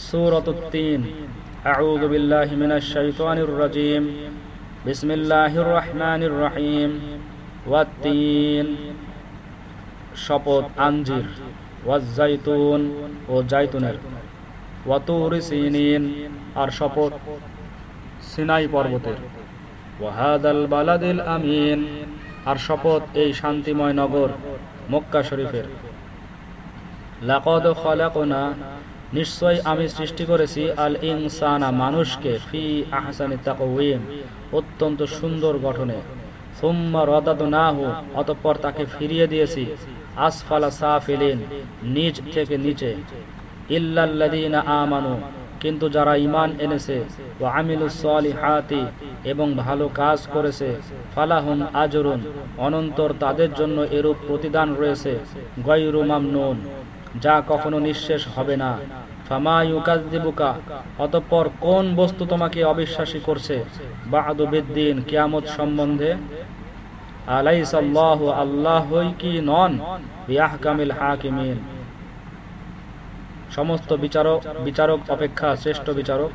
سورة التين أعوذ بالله من الشيطان الرجيم بسم الله الرحمن الرحيم والتين শপথ আঞ্জির ওয়াজ্জাইতুন ও জাইতুনের ওয়াতুর সিনিন আর শপথ সিনাই পর্বতের ওয়াহাদাল বালাদিল আমিন আর শপথ এই শান্তিময় নগর মক্কা শরীফের লাকদ খলাকনা নিশ্চয় আমি সৃষ্টি করেছি আল ইনসানা মানুষকে, ফি আহসানি তাকওয়িম, অত্যন্ত সুন্দর গঠনে। সুম্মা রদাদনাহু, অতঃপর তাকে ফিরিয়ে দিয়েছি, আসফালা সাফিলিন নিচ থেকে নিচে। ইল্লাল্লাযীনা আমানু, কিন্তু যারা ঈমান এনেছে ও আমিলুস সালিহাতি, এবং ভালো কাজ করেছে, ফালাহুম আজরুন, অনন্তর তাদের জন্য এরূপ প্রতিদান রয়েছে গৈরু মামনুন। যা কখনো নিঃশেষ হবে না। অতঃপর কোন বস্তু তোমাকে অবিশ্বাসী করছে? কিয়ামত সম্বন্ধে। কি নন? হাকিমিন। সমস্ত বিচারক বিচারক অপেক্ষা শ্রেষ্ঠ বিচারক।